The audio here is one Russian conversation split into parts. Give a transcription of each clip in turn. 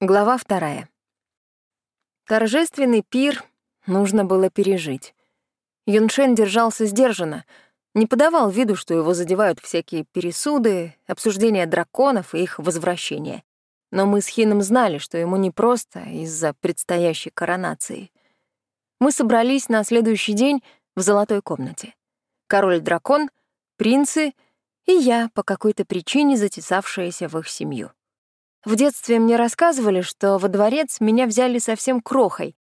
Глава вторая. Торжественный пир нужно было пережить. Юншен держался сдержанно, не подавал виду, что его задевают всякие пересуды, обсуждения драконов и их возвращения. Но мы с Хином знали, что ему непросто из-за предстоящей коронации. Мы собрались на следующий день в золотой комнате. Король-дракон, принцы и я, по какой-то причине затесавшаяся в их семью. В детстве мне рассказывали, что во дворец меня взяли совсем крохой.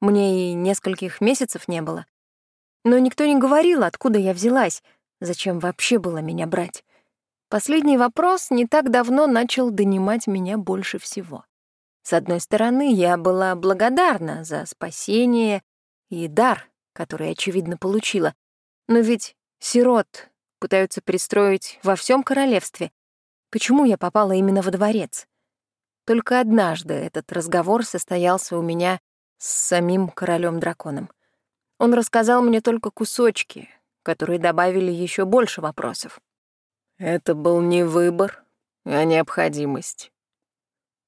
Мне и нескольких месяцев не было. Но никто не говорил, откуда я взялась, зачем вообще было меня брать. Последний вопрос не так давно начал донимать меня больше всего. С одной стороны, я была благодарна за спасение и дар, который, очевидно, получила. Но ведь сирот пытаются пристроить во всем королевстве. Почему я попала именно во дворец? Только однажды этот разговор состоялся у меня с самим королем-драконом. Он рассказал мне только кусочки, которые добавили еще больше вопросов. Это был не выбор, а необходимость.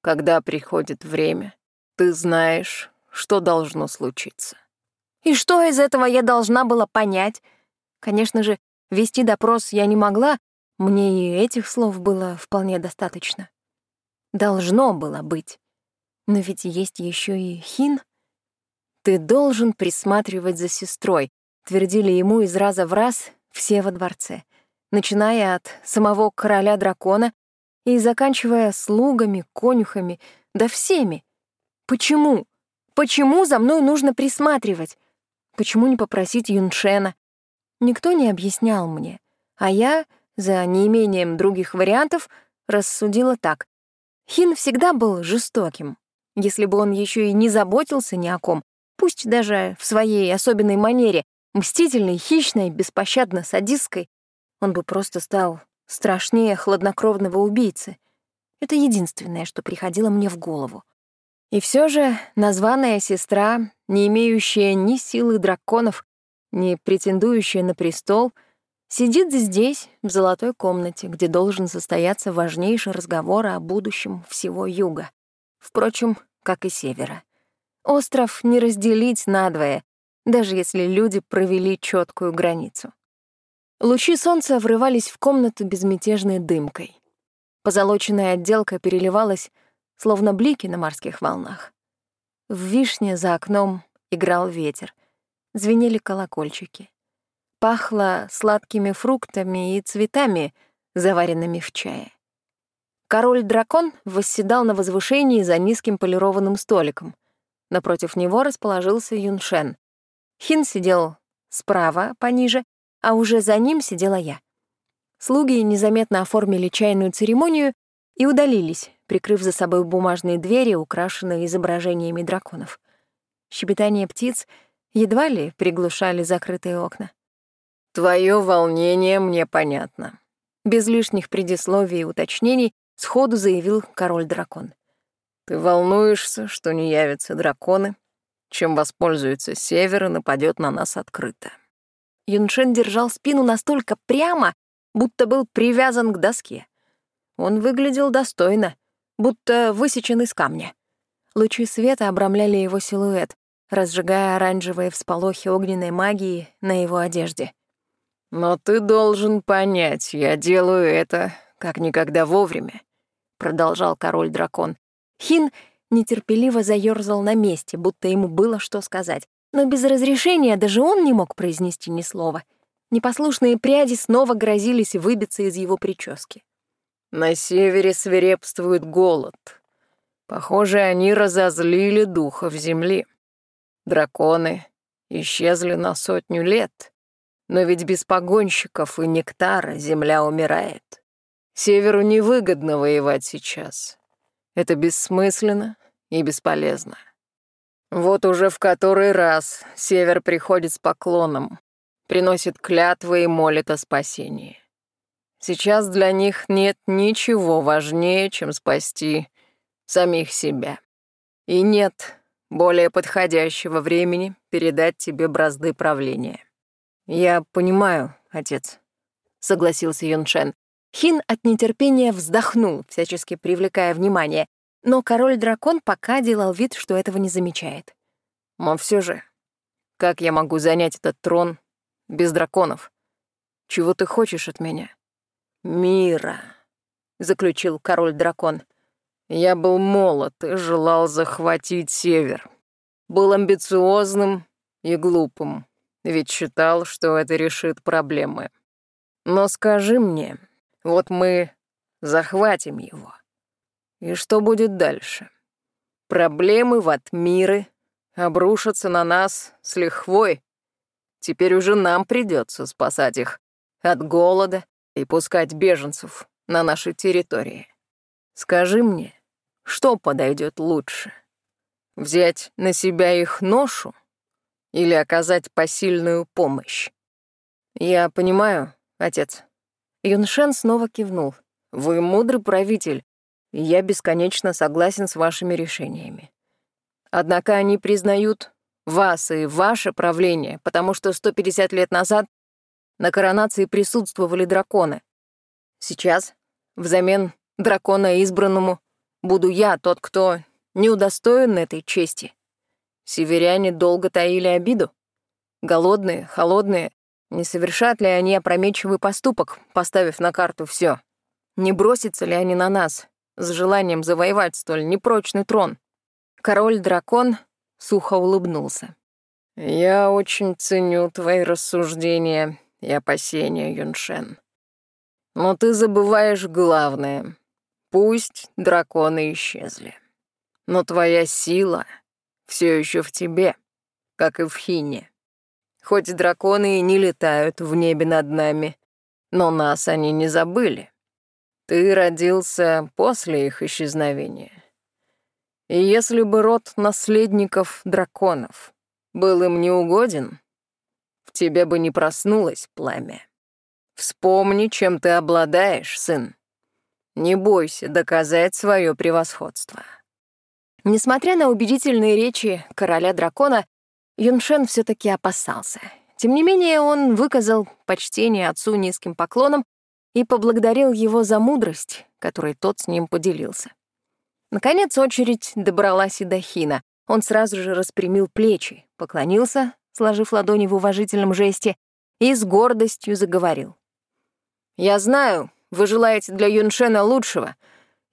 Когда приходит время, ты знаешь, что должно случиться. И что из этого я должна была понять? Конечно же, вести допрос я не могла, мне и этих слов было вполне достаточно. Должно было быть. Но ведь есть еще и Хин. Ты должен присматривать за сестрой, твердили ему из раза в раз все во дворце, начиная от самого короля-дракона и заканчивая слугами, конюхами, да всеми. Почему? Почему за мной нужно присматривать? Почему не попросить Юншена? Никто не объяснял мне, а я, за неимением других вариантов, рассудила так. Хин всегда был жестоким. Если бы он еще и не заботился ни о ком, пусть даже в своей особенной манере, мстительной, хищной, беспощадно садистской, он бы просто стал страшнее хладнокровного убийцы. Это единственное, что приходило мне в голову. И все же названная сестра, не имеющая ни силы драконов, ни претендующая на престол — Сидит здесь, в золотой комнате, где должен состояться важнейший разговор о будущем всего юга. Впрочем, как и севера. Остров не разделить надвое, даже если люди провели четкую границу. Лучи солнца врывались в комнату безмятежной дымкой. Позолоченная отделка переливалась, словно блики на морских волнах. В вишне за окном играл ветер, звенели колокольчики пахло сладкими фруктами и цветами, заваренными в чае. Король-дракон восседал на возвышении за низким полированным столиком. Напротив него расположился Юншен. Хин сидел справа, пониже, а уже за ним сидела я. Слуги незаметно оформили чайную церемонию и удалились, прикрыв за собой бумажные двери, украшенные изображениями драконов. Щебетание птиц едва ли приглушали закрытые окна. Твое волнение мне понятно. Без лишних предисловий и уточнений сходу заявил король-дракон. Ты волнуешься, что не явятся драконы, чем воспользуется север и нападет на нас открыто. Юншен держал спину настолько прямо, будто был привязан к доске. Он выглядел достойно, будто высечен из камня. Лучи света обрамляли его силуэт, разжигая оранжевые всполохи огненной магии на его одежде. «Но ты должен понять, я делаю это как никогда вовремя», — продолжал король-дракон. Хин нетерпеливо заёрзал на месте, будто ему было что сказать. Но без разрешения даже он не мог произнести ни слова. Непослушные пряди снова грозились выбиться из его прически. «На севере свирепствует голод. Похоже, они разозлили духов земли. Драконы исчезли на сотню лет, но ведь без погонщиков и нектара земля умирает. Северу невыгодно воевать сейчас. Это бессмысленно и бесполезно. Вот уже в который раз Север приходит с поклоном, приносит клятвы и молит о спасении. Сейчас для них нет ничего важнее, чем спасти самих себя. И нет более подходящего времени передать тебе бразды правления. «Я понимаю, отец», — согласился Юншен. Хин от нетерпения вздохнул, всячески привлекая внимание. Но король-дракон пока делал вид, что этого не замечает. Но все же, как я могу занять этот трон без драконов? Чего ты хочешь от меня? Мира, заключил король-дракон. Я был молод и желал захватить север. Был амбициозным и глупым, ведь считал, что это решит проблемы. Но скажи мне, вот мы захватим его. И что будет дальше? Проблемы в Атмиры обрушатся на нас с лихвой. Теперь уже нам придется спасать их от голода и пускать беженцев на нашей территории. Скажи мне, что подойдет лучше? Взять на себя их ношу или оказать посильную помощь? Я понимаю, отец. Юншен снова кивнул. Вы мудрый правитель, и я бесконечно согласен с вашими решениями. Однако они признают вас и ваше правление, потому что 150 лет назад на коронации присутствовали драконы. Сейчас, взамен дракона избранному, буду я тот, кто не удостоен этой чести. Северяне долго таили обиду. Голодные, холодные, не совершат ли они опрометчивый поступок, поставив на карту все? Не бросятся ли они на нас с желанием завоевать столь непрочный трон? Король-дракон сухо улыбнулся. «Я очень ценю твои рассуждения и опасения, Юншен. Но ты забываешь главное. Пусть драконы исчезли. Но твоя сила все еще в тебе, как и в Хине. Хоть драконы и не летают в небе над нами, но нас они не забыли. Ты родился после их исчезновения. И если бы род наследников драконов был им неугоден, в тебе бы не проснулось пламя. Вспомни, чем ты обладаешь, сын. Не бойся доказать свое превосходство. Несмотря на убедительные речи короля дракона, Юншен все таки опасался. Тем не менее, он выказал почтение отцу низким поклоном и поблагодарил его за мудрость, которой тот с ним поделился. Наконец очередь добралась и до Хина. Он сразу же распрямил плечи, поклонился, сложив ладони в уважительном жесте, и с гордостью заговорил. Я знаю, вы желаете для Юншена лучшего,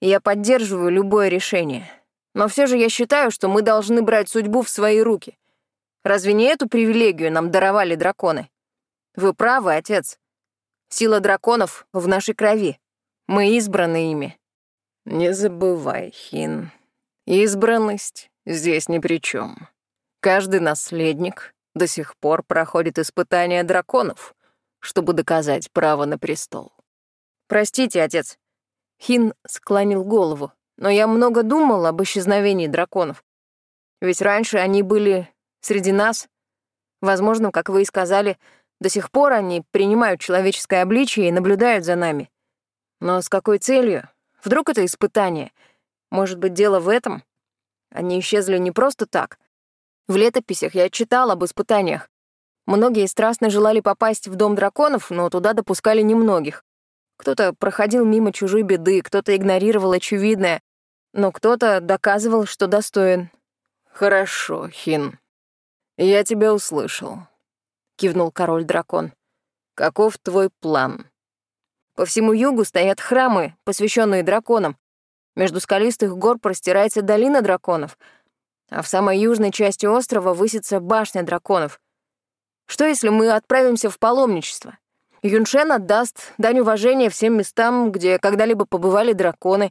и я поддерживаю любое решение. Но все же я считаю, что мы должны брать судьбу в свои руки. Разве не эту привилегию нам даровали драконы? Вы правы, отец. Сила драконов в нашей крови. Мы избраны ими. Не забывай, Хин. Избранность здесь ни при чем. Каждый наследник до сих пор проходит испытания драконов — чтобы доказать право на престол. «Простите, отец». Хин склонил голову, но я много думал об исчезновении драконов. Ведь раньше они были среди нас. Возможно, как вы и сказали, до сих пор они принимают человеческое обличие и наблюдают за нами. Но с какой целью? Вдруг это испытание? Может быть, дело в этом? Они исчезли не просто так. В летописях я читал об испытаниях. Многие страстно желали попасть в дом драконов, но туда допускали немногих. Кто-то проходил мимо чужой беды, кто-то игнорировал очевидное, но кто-то доказывал, что достоин. «Хорошо, Хин. Я тебя услышал», — кивнул король-дракон. «Каков твой план?» По всему югу стоят храмы, посвященные драконам. Между скалистых гор простирается долина драконов, а в самой южной части острова высится башня драконов. Что, если мы отправимся в паломничество? Юншен отдаст дань уважения всем местам, где когда-либо побывали драконы,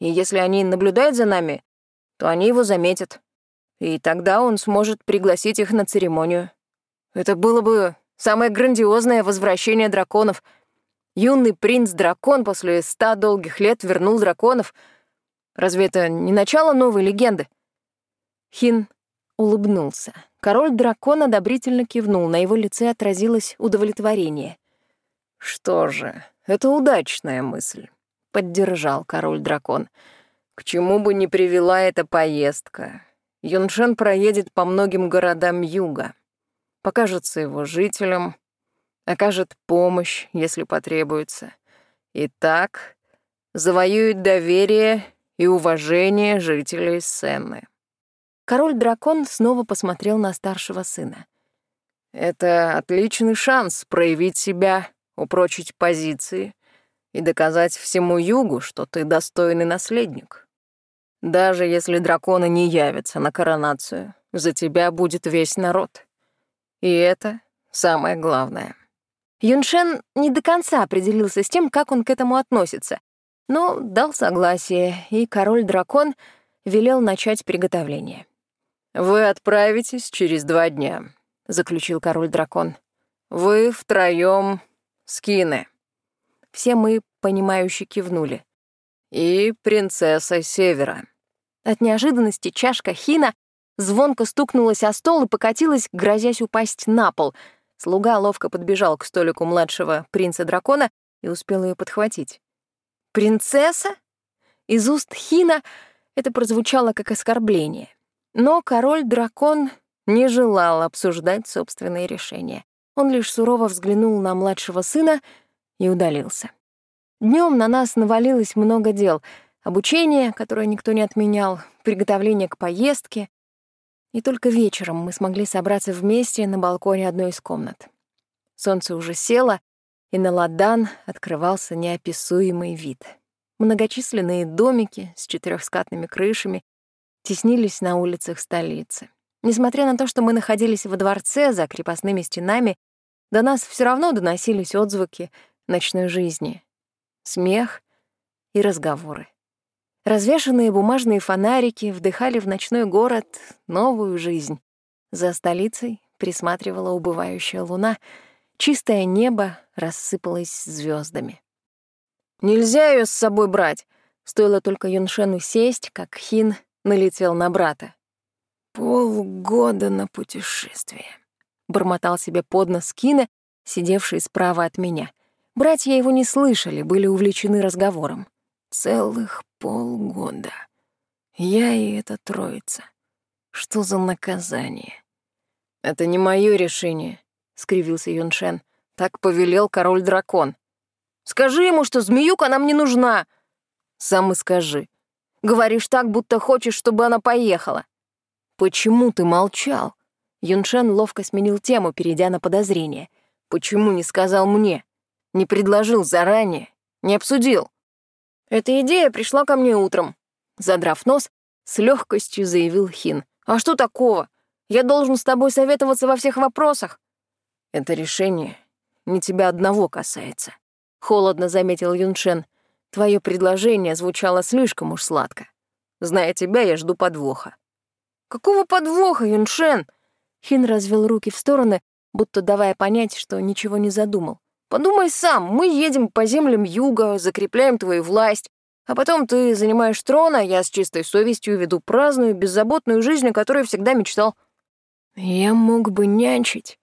и если они наблюдают за нами, то они его заметят. И тогда он сможет пригласить их на церемонию. Это было бы самое грандиозное возвращение драконов. Юный принц-дракон после ста долгих лет вернул драконов. Разве это не начало новой легенды? Хин улыбнулся. Король дракон одобрительно кивнул, на его лице отразилось удовлетворение. «Что же, это удачная мысль», — поддержал король-дракон. «К чему бы ни привела эта поездка, Юншен проедет по многим городам юга, покажется его жителям, окажет помощь, если потребуется. И так завоюет доверие и уважение жителей Сенны. Король-дракон снова посмотрел на старшего сына. Это отличный шанс проявить себя, упрочить позиции и доказать всему югу, что ты достойный наследник. Даже если драконы не явятся на коронацию, за тебя будет весь народ. И это самое главное. Юншен не до конца определился с тем, как он к этому относится, но дал согласие, и король-дракон велел начать приготовление. «Вы отправитесь через два дня», — заключил король-дракон. «Вы втроём скины». Все мы, понимающе кивнули. «И принцесса Севера». От неожиданности чашка хина звонко стукнулась о стол и покатилась, грозясь упасть на пол. Слуга ловко подбежал к столику младшего принца-дракона и успел ее подхватить. «Принцесса?» Из уст Хина это прозвучало как оскорбление. Но король-дракон не желал обсуждать собственные решения. Он лишь сурово взглянул на младшего сына и удалился. Днем на нас навалилось много дел. Обучение, которое никто не отменял, приготовление к поездке. И только вечером мы смогли собраться вместе на балконе одной из комнат. Солнце уже село, и на Ладан открывался неописуемый вид. Многочисленные домики с четырехскатными крышами теснились на улицах столицы. Несмотря на то, что мы находились во дворце за крепостными стенами, до нас все равно доносились отзвуки ночной жизни, смех и разговоры. Развешанные бумажные фонарики вдыхали в ночной город новую жизнь. За столицей присматривала убывающая луна, чистое небо рассыпалось звездами. «Нельзя ее с собой брать!» Стоило только Юншену сесть, как Хин налетел на брата. «Полгода на путешествие», — бормотал себе под нос Кина, сидевший справа от меня. Братья его не слышали, были увлечены разговором. «Целых полгода. Я и эта троица. Что за наказание?» «Это не мое решение», — скривился Юншен. «Так повелел король-дракон». «Скажи ему, что змеюка нам не нужна!» «Сам и скажи. Говоришь так, будто хочешь, чтобы она поехала». «Почему ты молчал?» Юншен ловко сменил тему, перейдя на подозрение. «Почему не сказал мне? Не предложил заранее? Не обсудил?» «Эта идея пришла ко мне утром», — задрав нос, с легкостью заявил Хин. «А что такого? Я должен с тобой советоваться во всех вопросах». «Это решение не тебя одного касается», — холодно заметил Юншен. «Твое предложение звучало слишком уж сладко. Зная тебя, я жду подвоха». «Какого подвоха, Юншен?» Хин развел руки в стороны, будто давая понять, что ничего не задумал. «Подумай сам, мы едем по землям юга, закрепляем твою власть, а потом ты занимаешь трон, а я с чистой совестью веду праздную, беззаботную жизнь, о которой всегда мечтал». «Я мог бы нянчить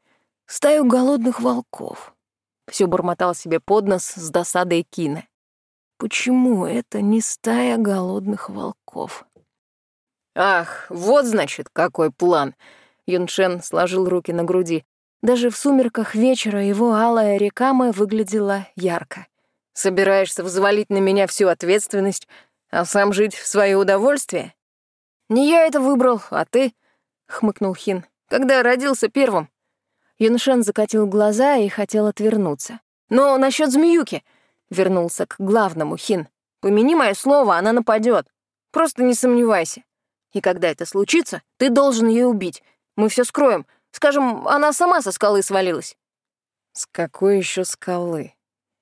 стаю голодных волков», — все бормотал себе под нос с досадой Кина. «Почему это не стая голодных волков?» «Ах, вот, значит, какой план!» Юншен сложил руки на груди. Даже в сумерках вечера его алая рекама выглядела ярко. «Собираешься взвалить на меня всю ответственность, а сам жить в свое удовольствие?» «Не я это выбрал, а ты», — хмыкнул Хин. «Когда родился первым». Юншен закатил глаза и хотел отвернуться. «Но насчет змеюки», — вернулся к главному Хин. «Помяни мое слово, она нападет. Просто не сомневайся. И когда это случится, ты должен ее убить. Мы все скроем. Скажем, она сама со скалы свалилась». «С какой еще скалы?»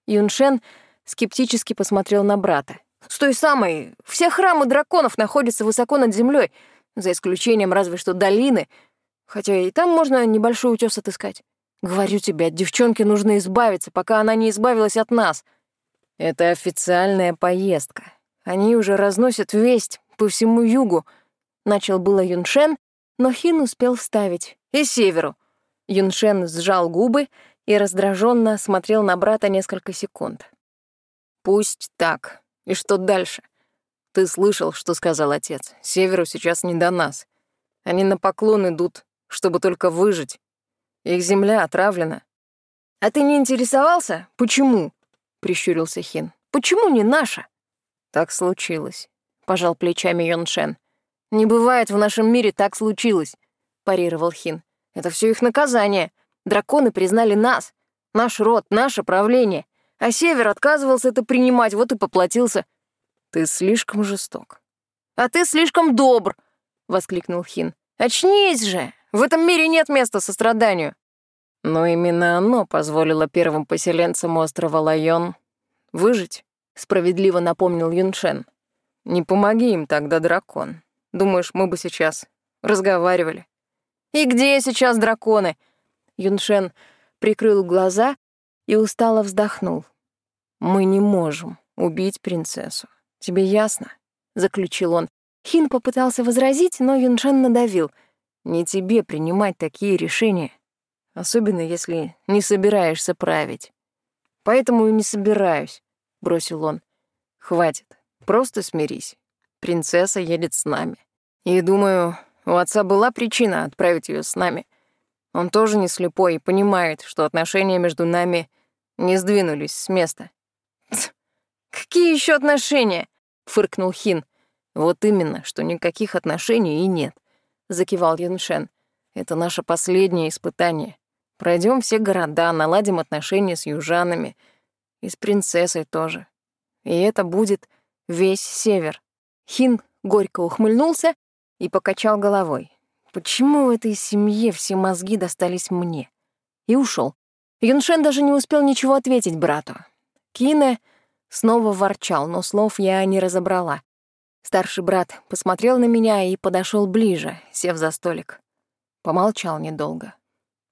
Юншен скептически посмотрел на брата. «С той самой. Все храмы драконов находятся высоко над землей, за исключением разве что долины, хотя и там можно небольшой утес отыскать. Говорю тебе, от девчонки нужно избавиться, пока она не избавилась от нас. Это официальная поездка. Они уже разносят весть по всему югу, Начал было Юншен, но Хин успел вставить. «И северу». Юншен сжал губы и раздраженно смотрел на брата несколько секунд. «Пусть так. И что дальше? Ты слышал, что сказал отец. Северу сейчас не до нас. Они на поклон идут, чтобы только выжить. Их земля отравлена». «А ты не интересовался? Почему?» — прищурился Хин. «Почему не наша?» «Так случилось. — пожал плечами Йоншен. «Не бывает в нашем мире так случилось», — парировал Хин. «Это все их наказание. Драконы признали нас, наш род, наше правление. А Север отказывался это принимать, вот и поплатился». «Ты слишком жесток». «А ты слишком добр», — воскликнул Хин. «Очнись же! В этом мире нет места состраданию». Но именно оно позволило первым поселенцам острова Лайон выжить, справедливо напомнил Юншен. Не помоги им тогда, дракон. Думаешь, мы бы сейчас разговаривали? И где сейчас драконы? Юншен прикрыл глаза и устало вздохнул. Мы не можем убить принцессу. Тебе ясно? заключил он. Хин попытался возразить, но Юншен надавил. Не тебе принимать такие решения особенно если не собираешься править. Поэтому и не собираюсь, — бросил он. Хватит, просто смирись. Принцесса едет с нами. И думаю, у отца была причина отправить ее с нами. Он тоже не слепой и понимает, что отношения между нами не сдвинулись с места. «Какие еще отношения?» — фыркнул Хин. «Вот именно, что никаких отношений и нет», — закивал Яншен. «Это наше последнее испытание. Пройдем все города, наладим отношения с южанами. И с принцессой тоже. И это будет весь север. Хин горько ухмыльнулся и покачал головой. Почему в этой семье все мозги достались мне? И ушел. Юншен даже не успел ничего ответить брату. Кине снова ворчал, но слов я не разобрала. Старший брат посмотрел на меня и подошел ближе, сев за столик. Помолчал недолго.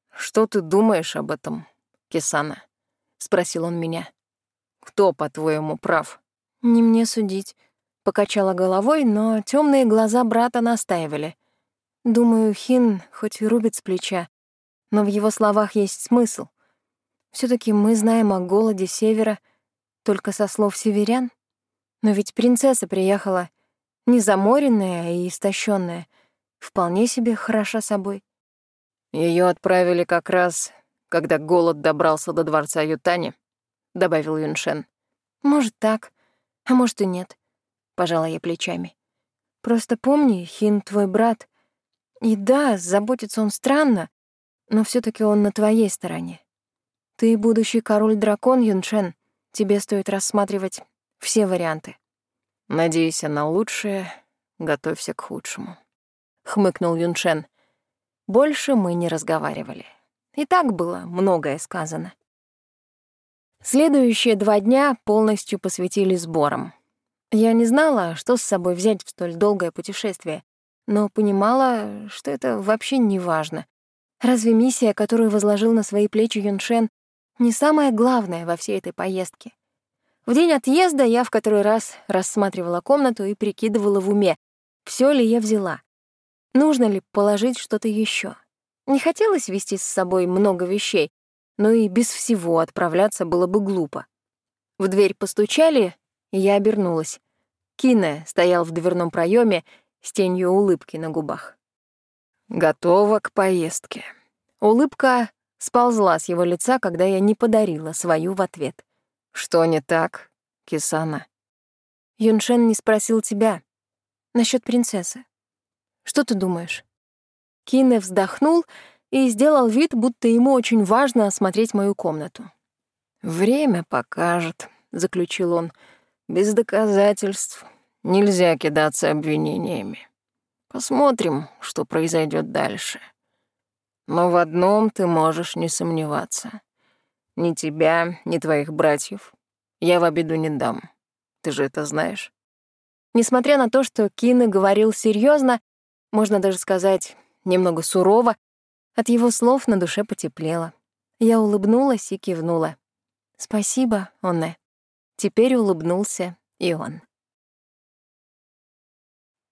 «Что ты думаешь об этом, Кисана?» — спросил он меня. «Кто, по-твоему, прав?» «Не мне судить», — покачала головой, но темные глаза брата настаивали. Думаю, Хин хоть и рубит с плеча, но в его словах есть смысл. все таки мы знаем о голоде Севера только со слов северян. Но ведь принцесса приехала незаморенная и истощенная, вполне себе хороша собой. Ее отправили как раз, когда голод добрался до дворца Ютани, добавил Юншен. Может так, а может и нет, пожала я плечами. Просто помни, Хин твой брат. И да, заботится он странно, но все таки он на твоей стороне. Ты будущий король-дракон, Юншен. Тебе стоит рассматривать все варианты. Надейся на лучшее, готовься к худшему. Хмыкнул Юншен. Больше мы не разговаривали. И так было многое сказано. Следующие два дня полностью посвятили сборам. Я не знала, что с собой взять в столь долгое путешествие, но понимала, что это вообще не важно. Разве миссия, которую возложил на свои плечи Юншен, не самое главное во всей этой поездке? В день отъезда я в который раз рассматривала комнату и прикидывала в уме, все ли я взяла. Нужно ли положить что-то еще? Не хотелось вести с собой много вещей, но и без всего отправляться было бы глупо. В дверь постучали, я обернулась. Кине стоял в дверном проеме с тенью улыбки на губах. «Готова к поездке». Улыбка сползла с его лица, когда я не подарила свою в ответ. «Что не так, Кисана?» Юншен не спросил тебя насчет принцессы. Что ты думаешь?» Кине вздохнул и сделал вид, будто ему очень важно осмотреть мою комнату. «Время покажет», — заключил он. «Без доказательств нельзя кидаться обвинениями. Посмотрим, что произойдет дальше. Но в одном ты можешь не сомневаться. Ни тебя, ни твоих братьев я в обиду не дам. Ты же это знаешь». Несмотря на то, что Кине говорил серьезно, можно даже сказать, немного сурово, от его слов на душе потеплело. Я улыбнулась и кивнула. «Спасибо, Онне». Теперь улыбнулся и он.